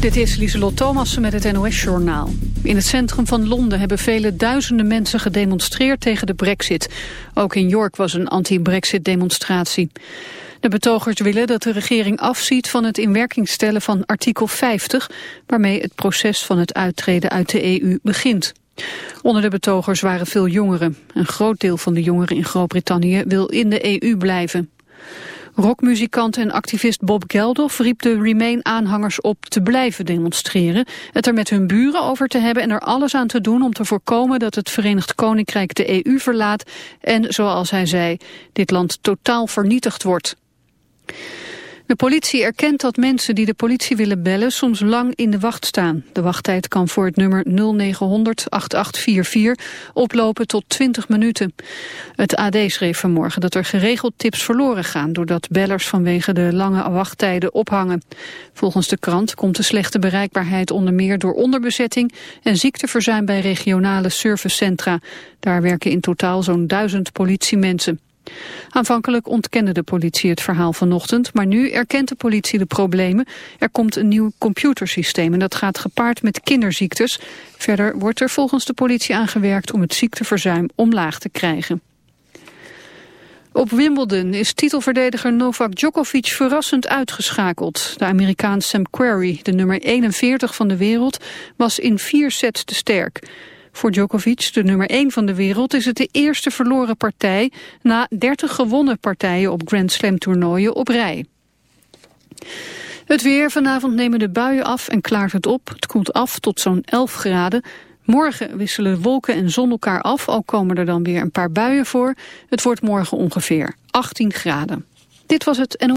Dit is Lieselot Thomassen met het NOS-journaal. In het centrum van Londen hebben vele duizenden mensen gedemonstreerd tegen de brexit. Ook in York was een anti-brexit-demonstratie. De betogers willen dat de regering afziet van het in werking stellen van artikel 50... waarmee het proces van het uittreden uit de EU begint. Onder de betogers waren veel jongeren. Een groot deel van de jongeren in Groot-Brittannië wil in de EU blijven. Rockmuzikant en activist Bob Geldof riep de Remain-aanhangers op te blijven demonstreren, het er met hun buren over te hebben en er alles aan te doen om te voorkomen dat het Verenigd Koninkrijk de EU verlaat en, zoals hij zei, dit land totaal vernietigd wordt. De politie erkent dat mensen die de politie willen bellen soms lang in de wacht staan. De wachttijd kan voor het nummer 0900 8844 oplopen tot 20 minuten. Het AD schreef vanmorgen dat er geregeld tips verloren gaan... doordat bellers vanwege de lange wachttijden ophangen. Volgens de krant komt de slechte bereikbaarheid onder meer door onderbezetting... en ziekteverzuim bij regionale servicecentra. Daar werken in totaal zo'n duizend politiemensen. Aanvankelijk ontkende de politie het verhaal vanochtend, maar nu erkent de politie de problemen. Er komt een nieuw computersysteem en dat gaat gepaard met kinderziektes. Verder wordt er volgens de politie aangewerkt om het ziekteverzuim omlaag te krijgen. Op Wimbledon is titelverdediger Novak Djokovic verrassend uitgeschakeld. De Amerikaan Sam Querrey, de nummer 41 van de wereld, was in vier sets te sterk. Voor Djokovic, de nummer 1 van de wereld, is het de eerste verloren partij na 30 gewonnen partijen op Grand Slam toernooien op rij. Het weer, vanavond nemen de buien af en klaart het op. Het koelt af tot zo'n 11 graden. Morgen wisselen wolken en zon elkaar af, al komen er dan weer een paar buien voor. Het wordt morgen ongeveer 18 graden. Dit was het en...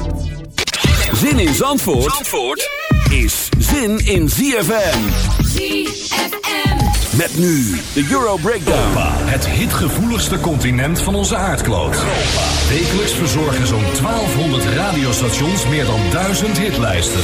Zin in Zandvoort, Zandvoort is zin in ZFM. ZFM. Met nu de Euro Breakdown. Het hitgevoeligste continent van onze aardkloot. Wekelijks verzorgen zo'n 1200 radiostations meer dan 1000 hitlijsten.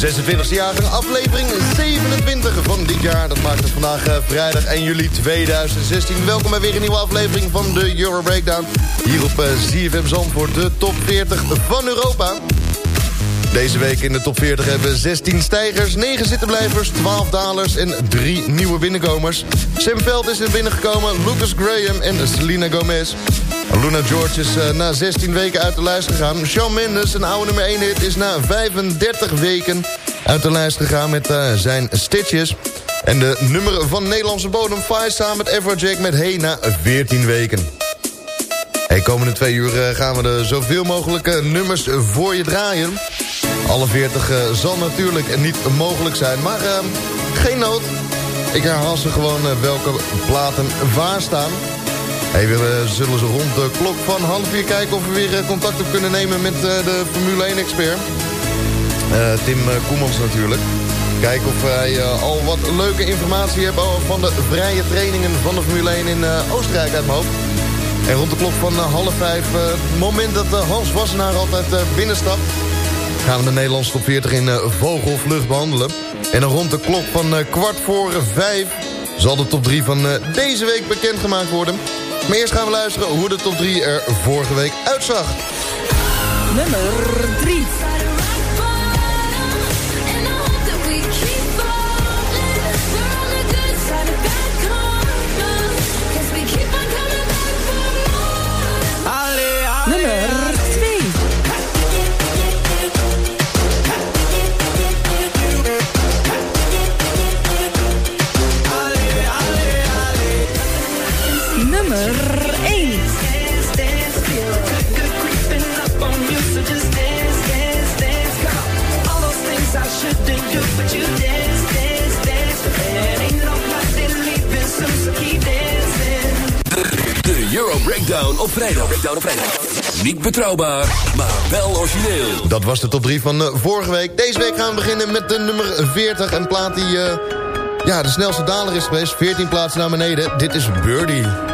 26e jaargang, aflevering 27 van dit jaar. Dat maakt het vandaag eh, vrijdag 1 juli 2016. Welkom bij weer een nieuwe aflevering van de Euro Breakdown. Hier op uh, ZFM Zandvoort, de top 40 van Europa. Deze week in de top 40 hebben we 16 stijgers, 9 zittenblijvers, 12 dalers en 3 nieuwe binnenkomers. Sam Veld is er binnengekomen, Lucas Graham en Selena Gomez. Luna George is uh, na 16 weken uit de lijst gegaan. Shawn Mendes, een oude nummer 1 hit, is na 35 weken uit de lijst gegaan met uh, zijn Stitches. En de nummer van Nederlandse bodem, Five samen met Everjack met Hey na 14 weken. Hey, komende twee uur uh, gaan we de zoveel mogelijke nummers voor je draaien. Alle 40 zal natuurlijk niet mogelijk zijn, maar geen nood. Ik herhaal ze gewoon welke platen waar staan. We zullen ze rond de klok van half vier kijken of we weer eh, contact op kunnen nemen met eh, de Formule 1 expert. Uh, Tim Koemans natuurlijk. Kijken of hij al wat leuke informatie heeft van de vrije trainingen van de Formule 1 in Oostenrijk uit mijn hoofd. En rond de klok van half vijf, het moment dat Hans Wassenaar altijd binnenstapt... gaan we de Nederlandse top 40 in vogelvlucht behandelen. En rond de klok van kwart voor vijf zal de top 3 van deze week bekendgemaakt worden. Maar eerst gaan we luisteren hoe de top 3 er vorige week uitzag. Nummer 3. Euro Breakdown op vrijdag. Breakdown op vrijdag. Niet betrouwbaar, maar wel origineel. Dat was de top 3 van uh, vorige week. Deze week gaan we beginnen met de nummer 40. Een plaat die uh, ja, de snelste daler is geweest. 14 plaatsen naar beneden. Dit is Birdie.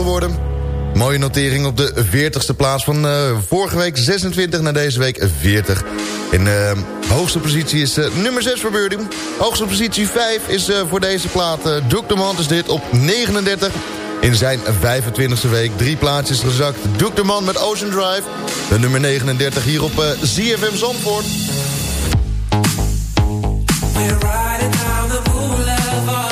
geworden. Mooie notering op de 40ste plaats van uh, vorige week 26 naar deze week 40. In de hoogste positie is uh, nummer 6 voor Birdie. Hoogste positie 5 is voor deze plaat Doek de Man is dit op 39. In zijn 25ste week drie plaatsjes gezakt. Doek de Man met Ocean Drive. De nummer 39 hier op ZFM Zandvoort. We're riding down the boulevard.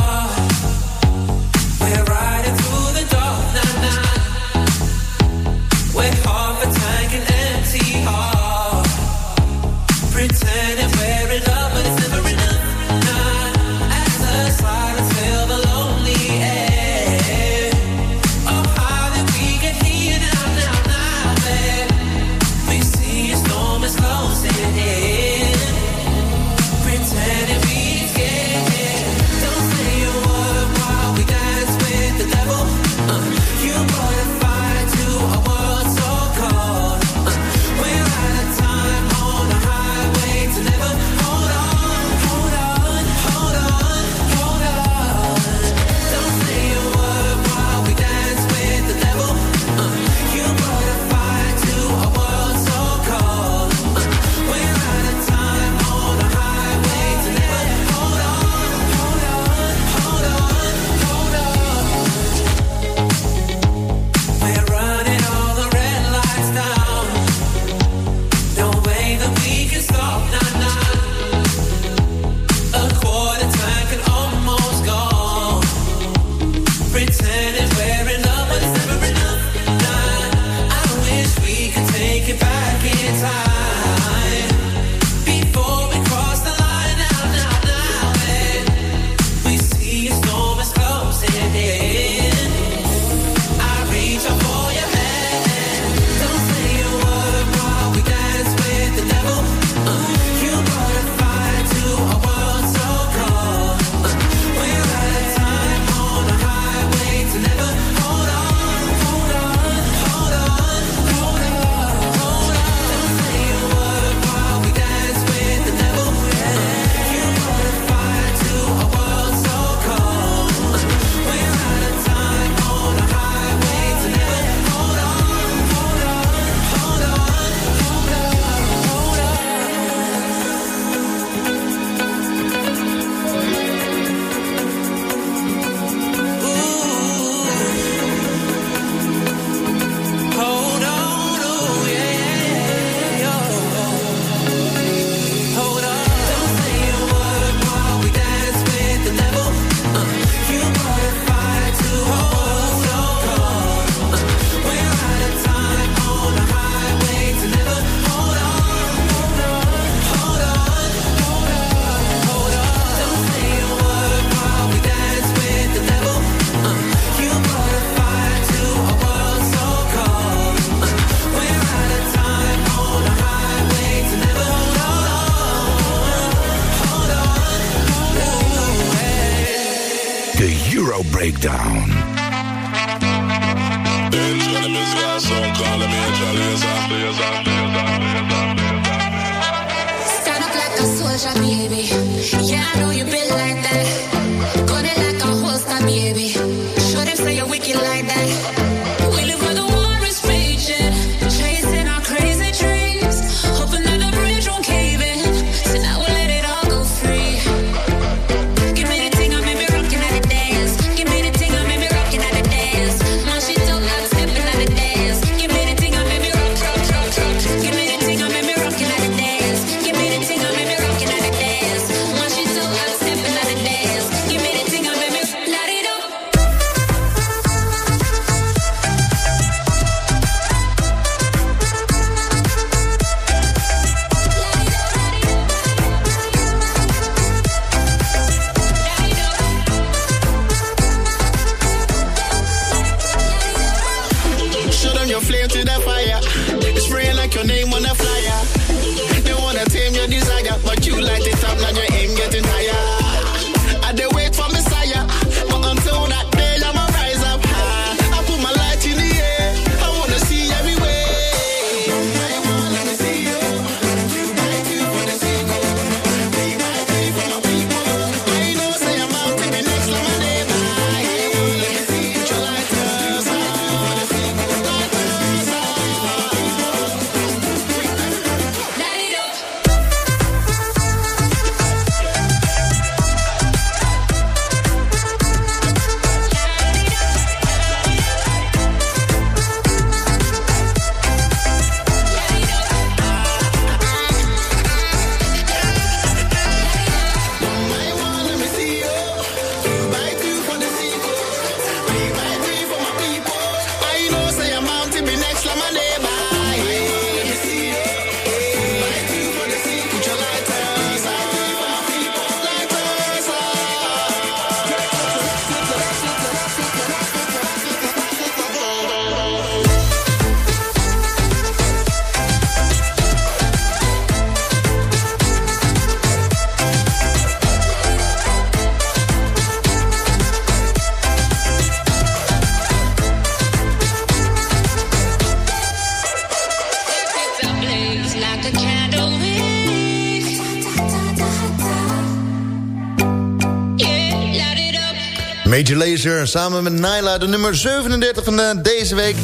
Major Lazer samen met Nyla, de nummer 37 van eh, deze week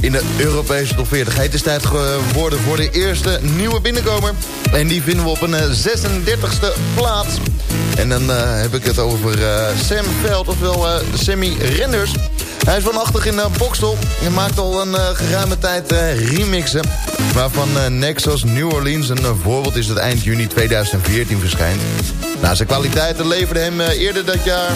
in de Europese top 40. Het is tijd geworden voor de eerste nieuwe binnenkomer. En die vinden we op een eh, 36e plaats. En dan eh, heb ik het over eh, Sam Veld, ofwel eh, Sammy Renders. Hij is vanachtig in Bokstel en maakt al een eh, geruime tijd eh, remixen. Waarvan eh, Nexus New Orleans een eh, voorbeeld is dat eind juni 2014 verschijnt. Nou, zijn kwaliteiten leverden hem eh, eerder dat jaar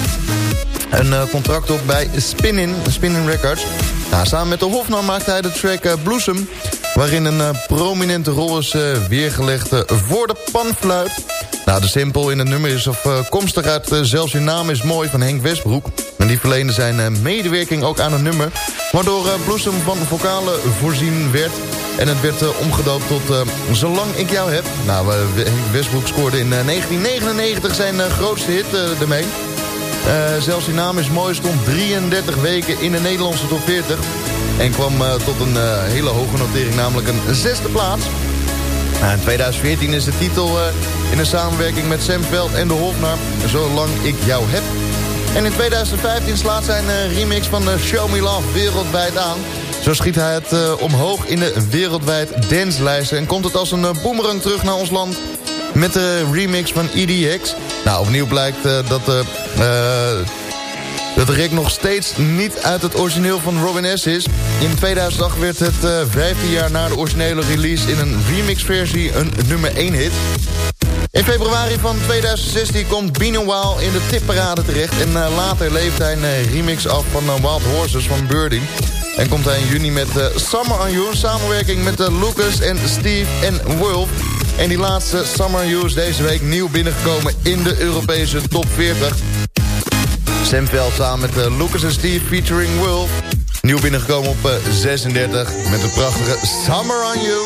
een eh, contract op bij Spinnin, Spinnin Records. Nou, samen met de Hofnar maakte hij de track eh, Bloesem... waarin een eh, prominente rol is weergelegd voor de panfluit. Nou, de simpel in het nummer is afkomstig uit Zelfs je naam is mooi van Henk Westbroek. En die verleende zijn medewerking ook aan het nummer... waardoor Bloesem van vocalen voorzien werd... En het werd omgedoopt tot Zolang ik jou heb. Nou, Henk Westbroek scoorde in eh, 1999 zijn grootste hit ermee. Eh, zelfs die naam is mooi, stond 33 weken in de Nederlandse top 40. En kwam eh, tot een eh, hele hoge notering, namelijk een zesde plaats. Nou, in 2014 is de titel in een samenwerking met Sam Veld en de Hofnar... Zolang ik jou heb. En in 2015 slaat zijn remix van Show Me Love wereldwijd aan. Zo schiet hij het omhoog in de wereldwijd danslijsten... en komt het als een boemerang terug naar ons land met de remix van EDX. Nou, opnieuw blijkt eh, dat, de eh, dat de Rick nog steeds niet uit het origineel van Robin S. is. In 2008 werd het eh 15 jaar na de originele release in een remixversie een nummer 1 hit. In februari van 2016 komt Bino Wild in de tipparade terecht... en eh, later levert hij een eh, remix af van eh, Wild Horses van Birdie. En komt hij in juni met eh, Summer on You... samenwerking met eh, Lucas en Steve en Wolf. En die laatste Summer is deze week nieuw binnengekomen... in de Europese top 40. Sam Veld samen met eh, Lucas en Steve featuring Wolf. Nieuw binnengekomen op eh, 36 met de prachtige Summer on You.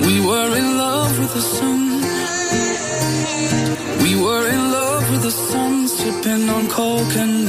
We were in love with the sun. We were in love with the sun, sipping on coke and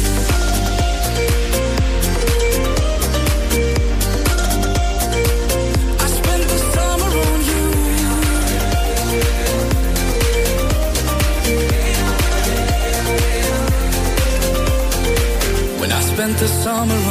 The summer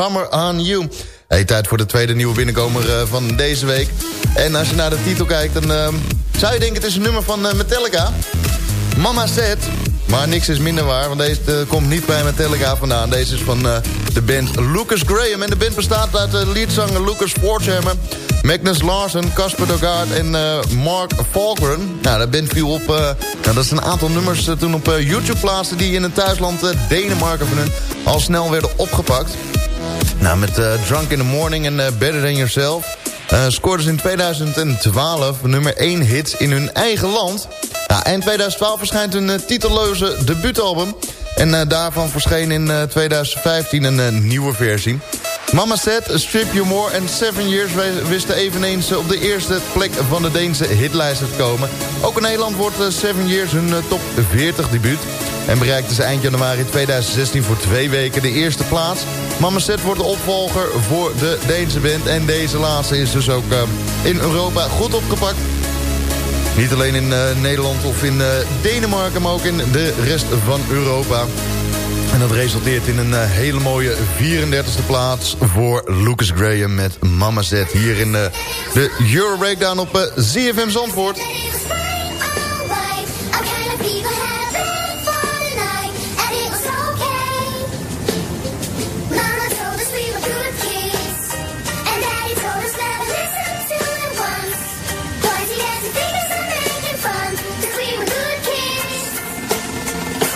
Summer on You. Hey, tijd voor de tweede nieuwe binnenkomer eh, van deze week. En als je naar de titel kijkt, dan ehm, zou je denken het is een nummer van eh, Metallica. Mama Said. Maar niks is minder waar, want deze eh, komt niet bij Metallica vandaan. Deze is van de band Lucas Graham. En de band bestaat uit de leadzanger Lucas Sportshammer... Magnus Larsen, Casper Dogaard en Mark Falkren. Nou, dat band viel op. Nou, dat is een aantal nummers toen op YouTube plaatsten die in het thuisland Denemarken van hun al snel werden opgepakt. Nou, met Drunk in the Morning en Better Than Yourself... scoorden ze in 2012 nummer 1 hits in hun eigen land... Nou, eind 2012 verschijnt uh, titelloze debuutalbum. En daarvan verscheen in uh, 2015 een nieuwe versie. Mama Said, Strip You More en Seven Years wisten eveneens op de eerste plek van de Deense hitlijsten te komen. Ook in Nederland wordt Seven Years hun top 40 debuut. En bereikte ze eind januari 2016 voor twee weken de eerste plaats. Mama Set wordt de opvolger voor de Deense band. En deze laatste is dus ook in Europa goed opgepakt. Niet alleen in uh, Nederland of in uh, Denemarken, maar ook in de rest van Europa. En dat resulteert in een hele mooie 34e plaats voor Lucas Graham met Mama Z. Hier in de Euro Breakdown op ZFM Zandvoort.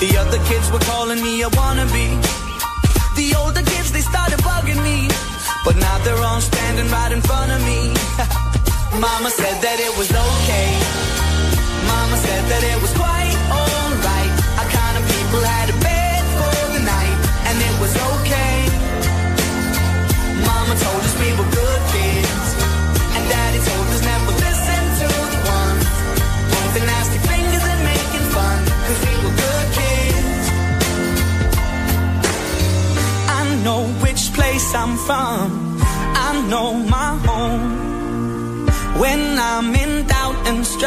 the other kids were calling me a wannabe. The older kids, they started bugging me. But now they're all standing right in front of me. Mama said that it was okay.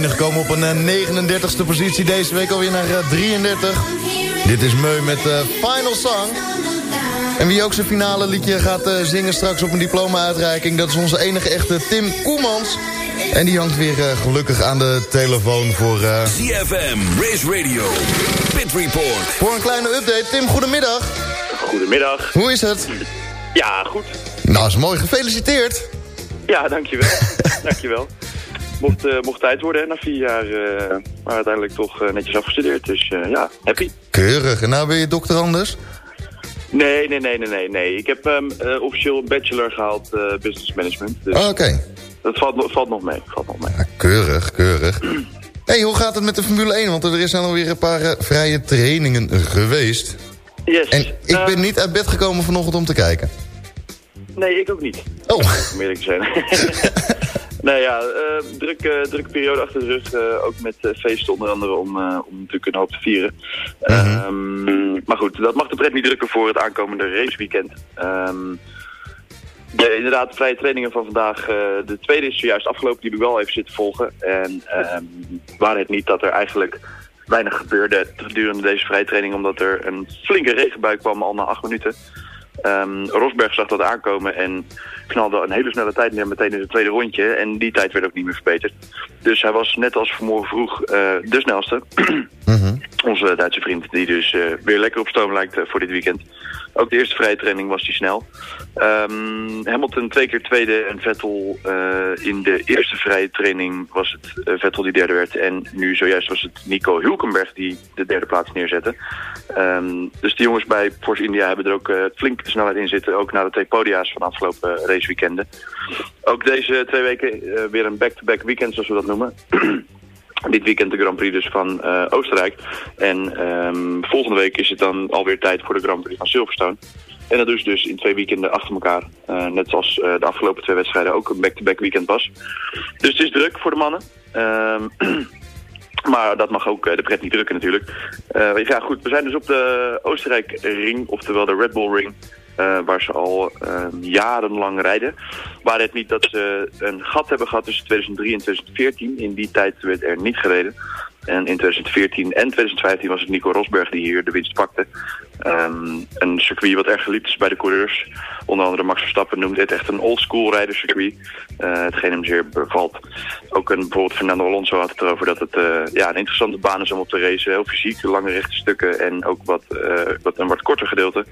Binnengekomen op een eh, 39ste positie. Deze week alweer naar eh, 33. Dit is Meu met eh, Final Song. En wie ook zijn finale liedje gaat eh, zingen straks op een diploma-uitreiking... dat is onze enige echte Tim Koemans. En die hangt weer eh, gelukkig aan de telefoon voor... eh, CFM, Race Radio, Pit Report. voor een kleine update. Tim, goedemiddag. Goedemiddag. Hoe is het? Ja, goed. Nou, is mooi. Gefeliciteerd. Ja, dankjewel. dankjewel. Mocht, eh, mocht tijd worden hè, na vier jaar, eh, maar uiteindelijk toch eh, netjes afgestudeerd. Dus eh, ja, happy. Keurig. En nou ben je dokter anders? Nee, nee, nee, nee, nee. nee. Ik heb ehm, eh, officieel een bachelor gehaald eh, business management. Dus Oh, Oké. dat valt, nog- valt nog mee. Valt nog mee. Keurig, keurig. hey, hoe gaat het met de Formule 1? Want er is alweer een paar eh, vrije trainingen geweest. Yes. En ik ben niet uit bed gekomen vanochtend om te kijken. Nee, ik ook niet. Oh. Om eerlijk te zijn. nou ja, eh drukke, drukke periode achter de rug. eh, ook met eh, feesten onder andere om, om natuurlijk een hoop te vieren. Ehm, maar goed, dat mag de pret niet drukken voor het aankomende raceweekend. Ehm de, inderdaad, de vrije trainingen van vandaag. de tweede is zojuist afgelopen, die heb ik wel even zitten volgen. En ehm waar het niet dat er eigenlijk weinig gebeurde gedurende deze vrije training... omdat er een flinke regenbui kwam al na acht minuten. Ehm, Rosberg zag dat aankomen en knalde een hele snelle tijd neer meteen in het tweede rondje. En die tijd werd ook niet meer verbeterd. Dus hij was net als vanmorgen vroeg eh, de snelste. Onze Duitse vriend die dus eh, weer lekker op stoom lijkt eh, voor dit weekend. Ook de eerste vrije training was hij snel. Ehm, Hamilton twee keer tweede en Vettel eh, in de eerste vrije training was het eh, Vettel die derde werd. En nu zojuist was het Nico Hulkenberg die de derde plaats neerzette. Ehm, dus de jongens bij Force India hebben er ook eh, flink snelheid in zitten. Ook na de twee podia's van afgelopen raceweekenden. Ook deze twee weken weer een back-to-back weekend zoals we dat noemen. Dit weekend de Grand Prix dus van eh, Oostenrijk. En ehm, volgende week is het dan alweer tijd voor de Grand Prix van Silverstone. En dat dus dus in twee weekenden achter elkaar. Eh, net zoals eh, de afgelopen twee wedstrijden ook een back-to-back weekend was. Dus het is druk voor de mannen. Ehm, maar dat mag ook de pret niet drukken natuurlijk. Ja goed, we zijn dus op de Oostenrijk ring, oftewel de Red Bull ring. Eh, waar ze al ehm, jarenlang rijden. Waar het niet dat ze een gat hebben gehad tussen 2003 en 2014. In die tijd werd er niet gereden. En in 2014 en 2015 was het Nico Rosberg die hier de winst pakte. Ehm, een circuit wat erg geliefd is bij de coureurs. Onder andere Max Verstappen noemt dit echt een oldschool rijderscircuit. Uh, hetgeen hem zeer bevalt. Ook een, bijvoorbeeld Fernando Alonso had het erover dat het eh, ja, een interessante baan is om op te racen. Heel fysiek, lange rechte stukken en ook wat, eh, wat een wat korter gedeelte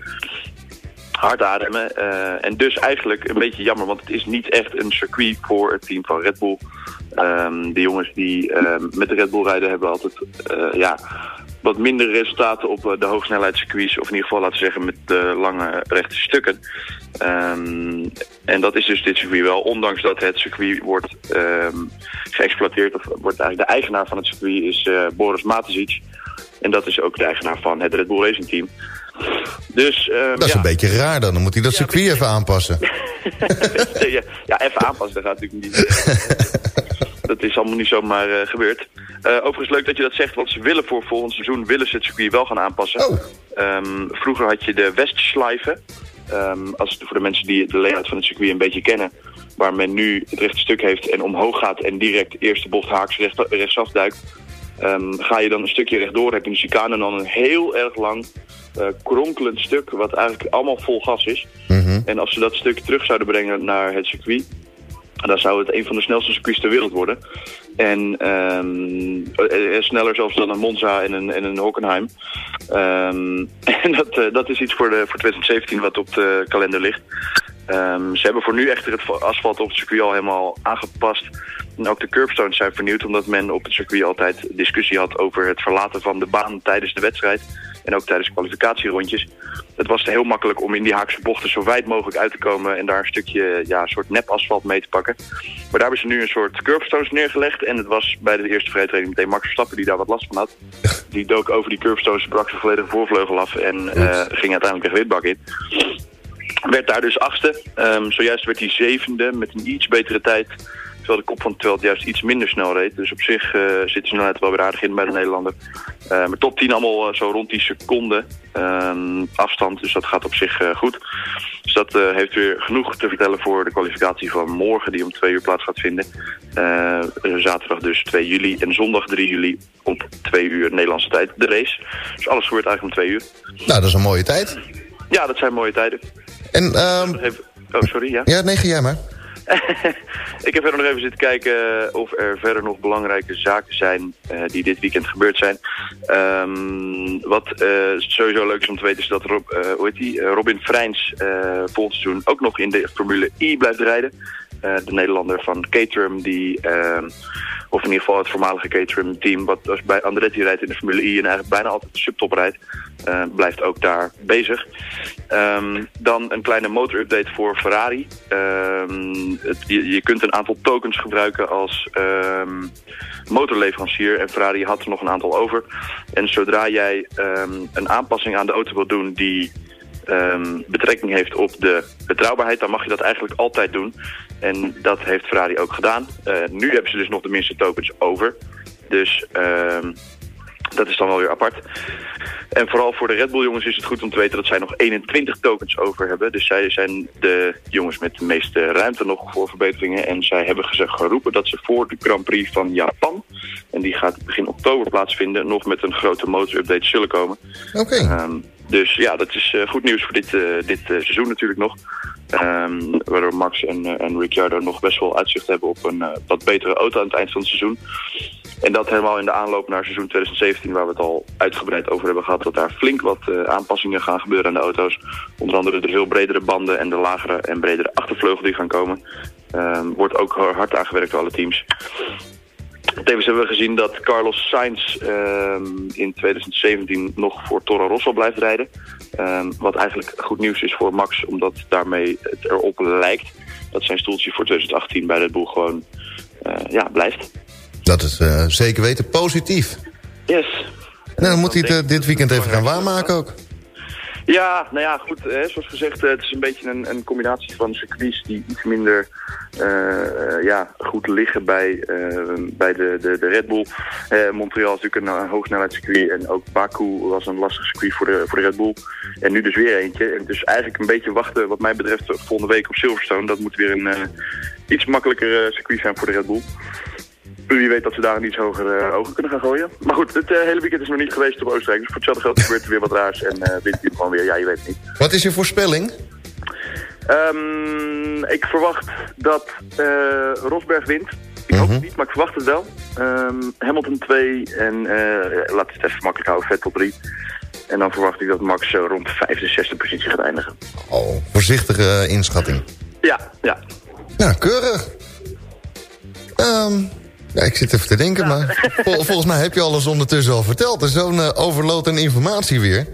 hard ademen. eh, en dus eigenlijk een beetje jammer, want het is niet echt een circuit voor het team van Red Bull. Ehm, de jongens die ehm, met de Red Bull rijden hebben altijd eh, ja, wat minder resultaten op eh, de hoogsnelheidscircuits. Of in ieder geval laten we zeggen met de lange rechte stukken. Ehm, en dat is dus dit circuit wel, ondanks dat het circuit wordt ehm, geëxploiteerd. Of wordt eigenlijk de eigenaar van het circuit is Boris Matesic. En dat is ook de eigenaar van het Red Bull Racing Team. Dus, ehm, Dat is ja. een beetje raar dan. Dan moet hij dat circuit even aanpassen. ja, even aanpassen, dat gaat natuurlijk niet. dat is allemaal niet zomaar eh, gebeurd. Eh, overigens leuk dat je dat zegt, want ze willen voor volgend seizoen willen ze het circuit wel gaan aanpassen. Ehm, vroeger had je de Westschleife. Ehm, als voor de mensen die de layout van het circuit een beetje kennen. Waar men nu het rechte stuk heeft en omhoog gaat en direct de eerste bocht haaks recht, rechtsaf duikt. Ehm, ga je dan een stukje rechtdoor, heb je een chicane en dan een heel erg lang eh, kronkelend stuk, wat eigenlijk allemaal vol gas is. En als ze dat stuk terug zouden brengen naar het circuit, dan zou het een van de snelste circuits ter wereld worden. En ehm, eh, eh, sneller zelfs dan een Monza en een, en een Hockenheim. Ehm, en dat, dat is iets voor, de, voor 2017 wat op de kalender ligt. Ehm, ze hebben voor nu echter het asfalt op het circuit al helemaal aangepast. En ook de curbstones zijn vernieuwd omdat men op het circuit altijd discussie had over het verlaten van de baan tijdens de wedstrijd. En ook tijdens kwalificatierondjes. Het was heel makkelijk om in die haakse bochten zo wijd mogelijk uit te komen en daar een stukje ja, soort nep asfalt mee te pakken. Maar daar hebben ze nu een soort curbstones neergelegd. En het was bij de eerste vrijtraining meteen Max Verstappen die daar wat last van had. Die dook over die curbstones, brak zijn volledige voorvleugel af en eh, ging uiteindelijk de witbak in. Werd daar dus achtste. Ehm, zojuist werd hij zevende met een iets betere tijd. Terwijl de kop van het veld juist iets minder snel reed. Dus op zich eh, zit de snelheid wel weer aardig in bij de Nederlander. Eh, maar top 10 allemaal eh, zo rond die seconde ehm, afstand. Dus dat gaat op zich goed. Dus dat heeft weer genoeg te vertellen voor de kwalificatie van morgen. Die om twee uur plaats gaat vinden. Zaterdag dus 2 juli. En zondag 3 juli op 2 uur Nederlandse tijd de race. Dus alles gebeurt eigenlijk om 2 uur. Nou, dat is een mooie tijd. Ja, dat zijn mooie tijden. En, ehm, Oh, sorry, ja? ja, nee, ga jij maar. Ik heb verder nog even zitten kijken of er verder nog belangrijke zaken zijn eh, die dit weekend gebeurd zijn. Ehm, wat eh, sowieso leuk is om te weten is dat Rob, eh, hoe heet die? Robin eh, volgend seizoen ook nog in de Formule E blijft rijden. Eh, de Nederlander van Caterham die... ehm, of in ieder geval het voormalige Caterham team, wat als bij Andretti rijdt in de Formule E en eigenlijk bijna altijd de subtop rijdt, eh, blijft ook daar bezig. Ehm, dan een kleine motorupdate voor Ferrari. Ehm, je, kunt een aantal tokens gebruiken als motorleverancier en Ferrari had er nog een aantal over. En zodra jij een aanpassing aan de auto wil doen die betrekking heeft op de betrouwbaarheid, dan mag je dat eigenlijk altijd doen. En dat heeft Ferrari ook gedaan. Eh, nu hebben ze dus nog de minste tokens over. Dus ehm, dat is dan wel weer apart. En vooral voor de Red Bull jongens is het goed om te weten dat zij nog 21 tokens over hebben. Dus zij zijn de jongens met de meeste ruimte nog voor verbeteringen. En zij hebben gezegd geroepen dat ze voor de Grand Prix van Japan, en die gaat begin oktober plaatsvinden, nog met een grote motorupdate zullen komen. Oké. Ehm, dus ja, dat is eh, goed nieuws voor dit, eh, dit eh, seizoen natuurlijk nog. Ehm, waardoor Max en, en Ricciardo nog best wel uitzicht hebben op een wat betere auto aan het eind van het seizoen. En dat helemaal in de aanloop naar seizoen 2017, waar we het al uitgebreid over hebben gehad, dat daar flink wat aanpassingen gaan gebeuren aan de auto's. Onder andere de veel bredere banden en de lagere en bredere achtervleugel die gaan komen. Ehm, wordt ook hard aangewerkt door alle teams. Tevens hebben we gezien dat Carlos Sainz ehm, in 2017 nog voor Toro Rosso blijft rijden. Ehm, wat eigenlijk goed nieuws is voor Max, omdat daarmee het erop lijkt dat zijn stoeltje voor 2018 bij Red Bull gewoon eh, ja, blijft. Dat is eh, zeker weten positief. Yes. Nou, dan moet hij het eh, dit weekend even gaan waarmaken ook. Ja, nou ja, goed. Hè, zoals gezegd, eh, het is een beetje een, een combinatie van circuits die iets minder eh, ja, goed liggen bij, eh, bij de, de, de Red Bull. Montreal is natuurlijk een uh, hoogsnelheidscircuit en ook Baku was een lastig circuit voor de, voor de Red Bull. En nu dus weer eentje. En dus eigenlijk een beetje wachten wat mij betreft volgende week op Silverstone. Dat moet weer een iets makkelijker circuit zijn voor de Red Bull. Wie weet dat ze daar een iets hoger eh, ogen kunnen gaan gooien. Maar goed, het eh, hele weekend is nog niet geweest op Oostenrijk. Dus voor hetzelfde geld gebeurt er weer wat raars. En eh wint hij gewoon weer. Ja, je weet het niet. Wat is je voorspelling? Ehm, ik verwacht dat Rosberg wint. Ik hoop het niet, maar ik verwacht het wel. Ehm, Hamilton 2 en eh laat het even makkelijk houden, Vettel 3. En dan verwacht ik dat Max eh, rond de vijfde, zesde positie gaat eindigen. Oh, voorzichtige inschatting. Ja, ja. Nou, keurig. Ehm, ja, ik zit even te denken, maar vol- volgens mij heb je alles ondertussen al verteld. Er is zo'n eh, overload aan informatie weer.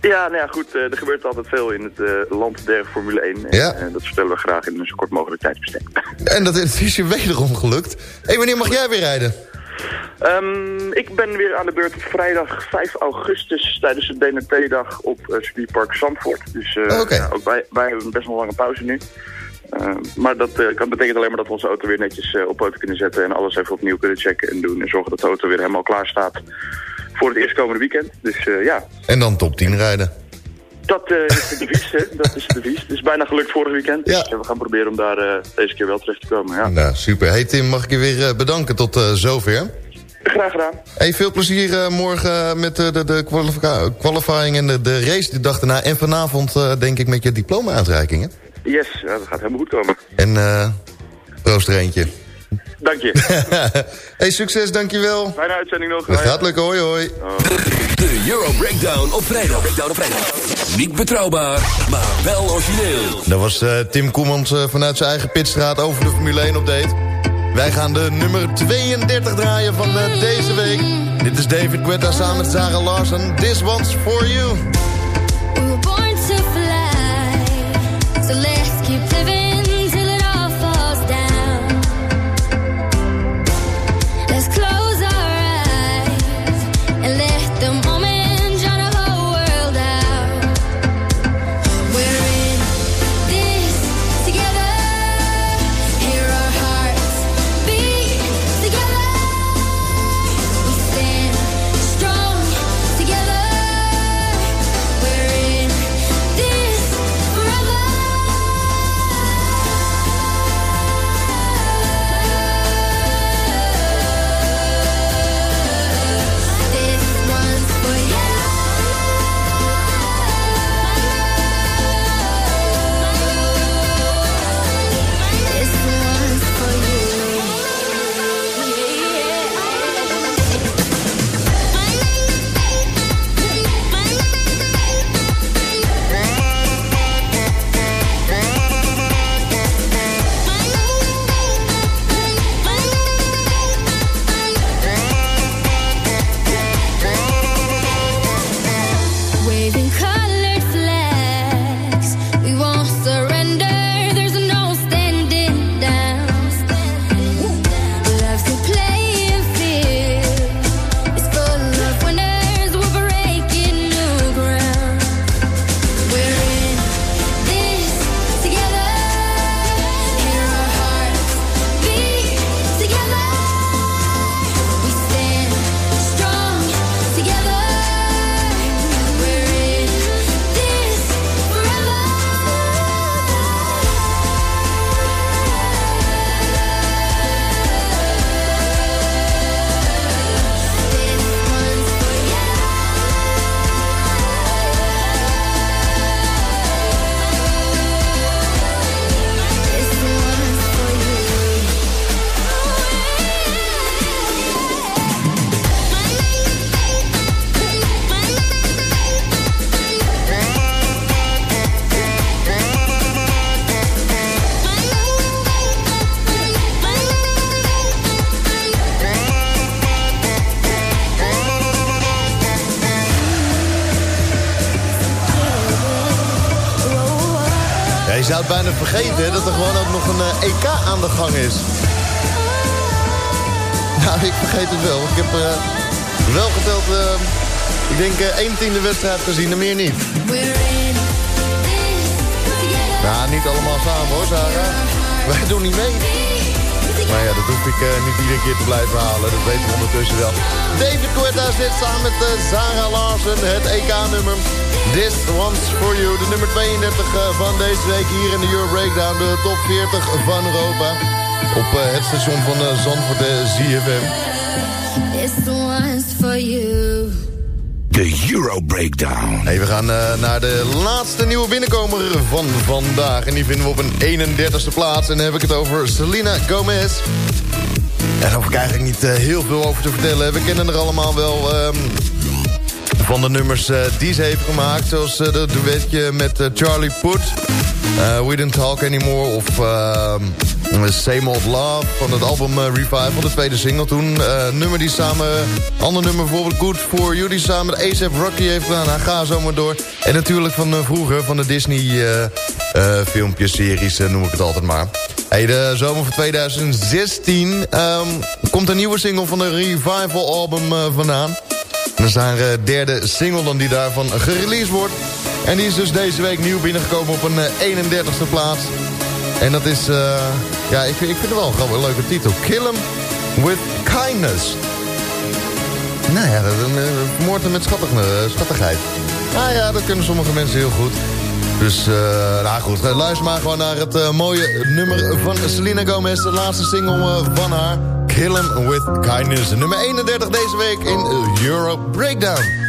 Ja, nou ja, goed. eh, er gebeurt altijd veel in het eh, land der Formule 1. En, Ja. eh, dat vertellen we graag in een zo kort mogelijk tijdsbestek. En dat is je wederom gelukt. Hé, wanneer mag jij weer rijden? Ehm, ik ben weer aan de beurt op vrijdag 5 augustus tijdens de DNT-dag op uh, circuitpark Zandvoort. Dus ja, ook wij, wij hebben best wel een lange pauze nu. Ehm, maar dat eh, kan, betekent alleen maar dat we onze auto weer netjes eh, op poten kunnen zetten en alles even opnieuw kunnen checken en doen. En zorgen dat de auto weer helemaal klaar staat voor het eerstkomende weekend. Dus eh, ja, En dan top 10 rijden. dat eh, is de devies, hè. Dat is de devies. Het is bijna gelukt vorig weekend. Ja. Dus eh, we gaan proberen om daar eh, deze keer wel terecht te komen. Ja. Nou, super. Hey Tim, mag ik je weer eh, bedanken tot eh, zover. Graag gedaan. Hey, veel plezier eh, morgen met eh, de, de qualifying en de, de race de dag daarna. En vanavond eh, denk ik met je diploma-uitreikingen. Yes, dat gaat helemaal goed komen. En eh proost er eentje. Dank je. hey, succes, dankjewel. Fijne uitzending nog. Het gaat lukken, hoi hoi. De Euro Breakdown op vrijdag. Breakdown op vrijdag. Niet betrouwbaar, maar wel origineel. Dat was eh, Tim Koemans eh, vanuit zijn eigen pitstraat over de Formule 1 update. Wij gaan de nummer 32 draaien van eh, deze week. Dit is David Guetta samen met Sarah Larsen. This one's for you. Vergeten hè, dat er gewoon ook nog een eh, EK aan de gang is. Nou, ik vergeet het wel. Ik heb eh, wel geteld, eh, ik denk één tiende wedstrijd gezien en meer niet. Nou, niet allemaal samen hoor, Sarah. Wij doen niet mee. Maar ja, dat hoef ik eh, niet iedere keer te blijven halen. Dat weten we ondertussen wel. David Guetta zit samen met uh, Sarah Larsen, het EK-nummer. This One's For You, de nummer 32 uh, van deze week hier in de Euro Breakdown. De top 40 van Europa. Op uh, het station van uh, Zandvoort, de ZFM. De Euro Breakdown. Hey, we gaan uh, naar de laatste nieuwe binnenkomer van vandaag. En die vinden we op een 31ste plaats. En dan heb ik het over Selena Gomez. Daar hoef ik eigenlijk niet uh, heel veel over te vertellen. We kennen er allemaal wel um, van de nummers uh, die ze heeft gemaakt. Zoals dat duetje met Charlie Puth. We Don't Talk Anymore. Of ehm, Same Old Love van het album Revival. De tweede single toen. nummer die samen... Ander nummer bijvoorbeeld Good For You. Die samen A$AP Rocky heeft gedaan. Ga zo maar door. En natuurlijk van vroeger. Van de Disney filmpjes, series. noem ik het altijd maar. Hey, de zomer van 2016 um, komt een nieuwe single van de Revival album uh, vandaan. En dat is haar uh, derde single dan die daarvan gereleased wordt. En die is dus deze week nieuw binnengekomen op een uh, 31ste plaats. En dat is, ja, ik vind, ik vind het wel een, een leuke titel. Kill 'em with kindness. Nou ja, dat vermoord hem met schattig, schattigheid. Nou ja, dat kunnen sommige mensen heel goed. Dus, uh, nou goed, luister maar gewoon naar het mooie nummer van Selena Gomez. De laatste single van haar, Kill 'em With Kindness. Nummer 31 deze week in Europe Breakdown.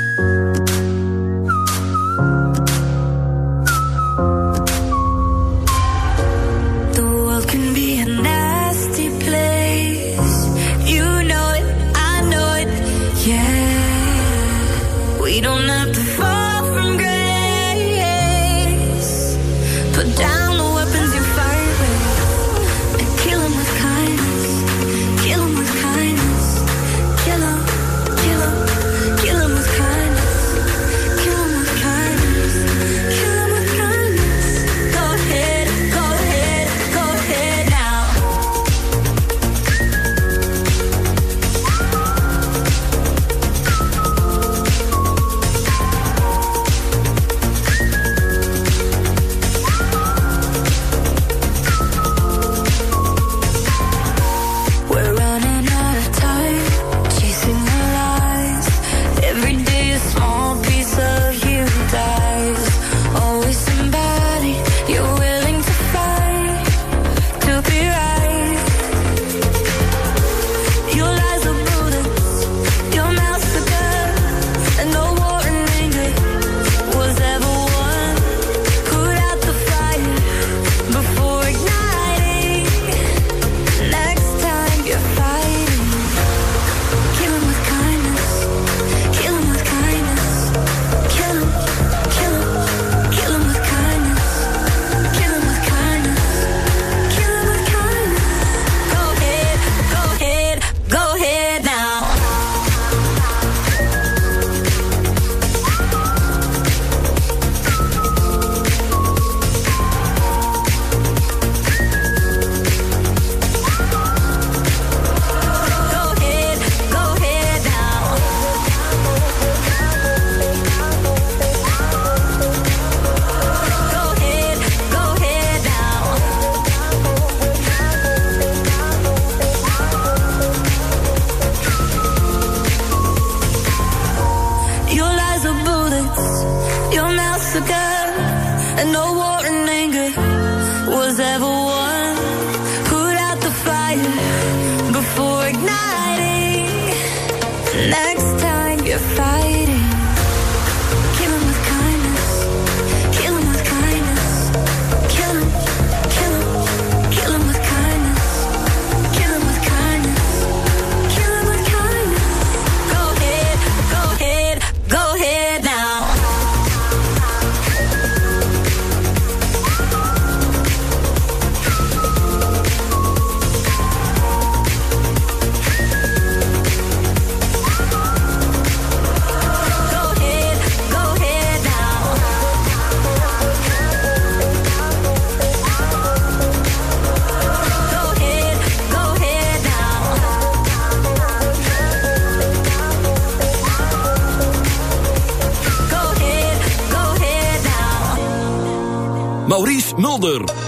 Maurice Mulder.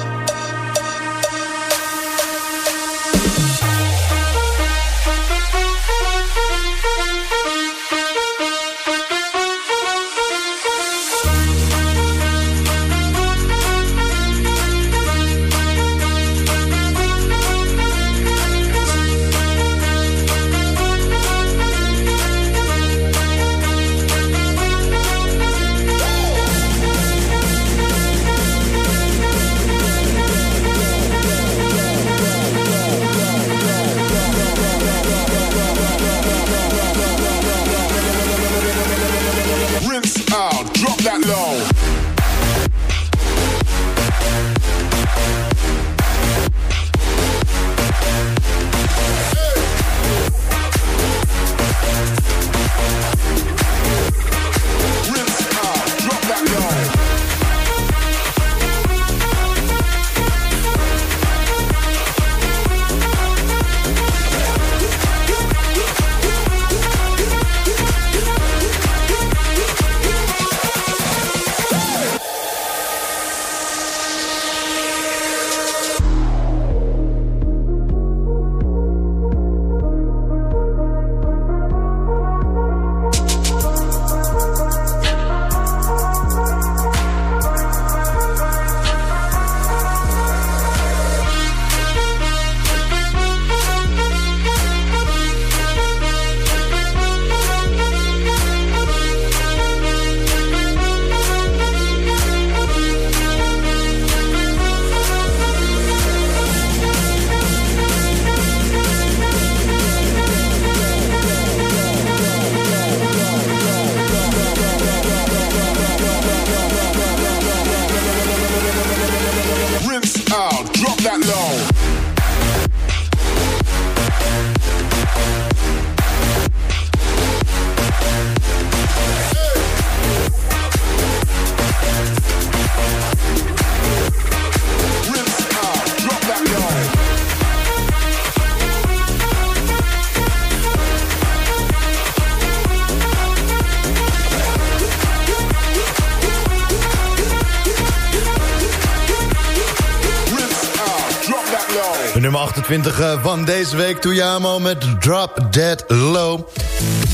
20 eh, van deze week. Toyamo met Drop Dead Low.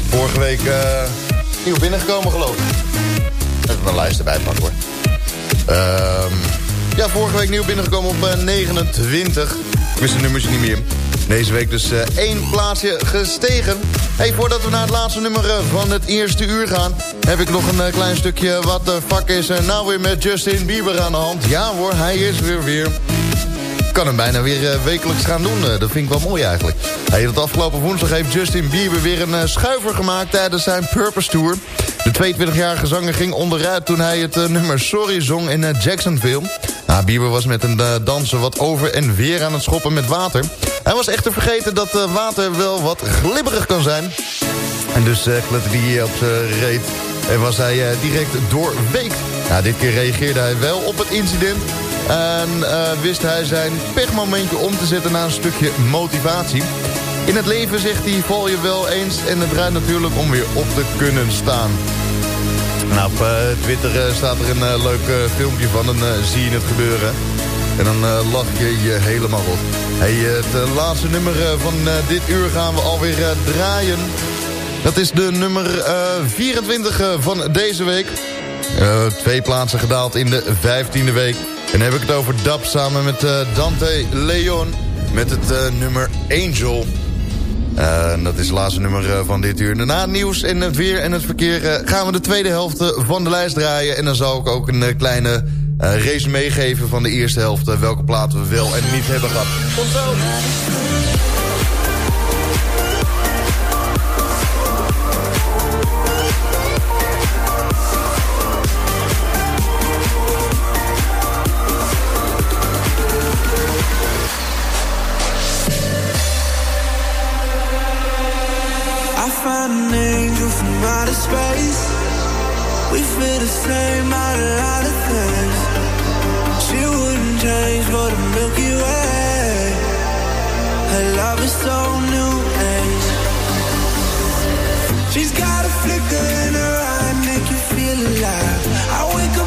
Vorige week eh, nieuw binnengekomen geloof ik. Even mijn lijst erbij pakken hoor. Ehm, ja, vorige week nieuw binnengekomen op eh, 29. Ik wist de nummers niet meer. Deze week dus uh, één plaatsje gestegen. Hey, voordat we naar het laatste nummer van het eerste uur gaan... heb ik nog een klein stukje wat de fuck is er nou weer met Justin Bieber aan de hand. Ja hoor, hij is weer weer kan hem bijna weer eh, wekelijks gaan doen. Eh, dat vind ik wel mooi eigenlijk. Hey, dat afgelopen woensdag heeft Justin Bieber weer een eh, schuiver gemaakt tijdens zijn Purpose Tour. De 22-jarige zanger ging onderuit toen hij het nummer Sorry zong in Jacksonville. Nou, Bieber was met een danser wat over en weer aan het schoppen met water. Hij was echter vergeten dat water wel wat glibberig kan zijn. En dus uh, kletterde hij op zijn reet en was hij direct doorweekt. Nou, dit keer reageerde hij wel op het incident... en eh, wist hij zijn pechmomentje om te zetten naar een stukje motivatie. In het leven, zegt hij, val je wel eens... en het draait natuurlijk om weer op te kunnen staan. Nou, op eh, Twitter eh, staat er een leuk filmpje van, eh, zie je het gebeuren. En dan lach je je helemaal rot. Hey, het laatste nummer van dit uur gaan we alweer draaien. Dat is de nummer eh, 24 eh, van deze week. Twee plaatsen gedaald in de 15e week. En dan heb ik het over Dab samen met eh, Dante Leon. Met het eh, nummer Angel. Eh, dat is het laatste nummer van dit uur. Na het nieuws en het weer en het verkeer gaan we de tweede helft van de lijst draaien. En dan zal ik ook een kleine race meegeven van de eerste helft. welke platen we wel en niet hebben gehad. Tot zo! From outer space. We feel the same about a lot of things. She wouldn't change for the Milky Way. Her love is so new age. She's got a flicker in her eye, make you feel alive. I wake up,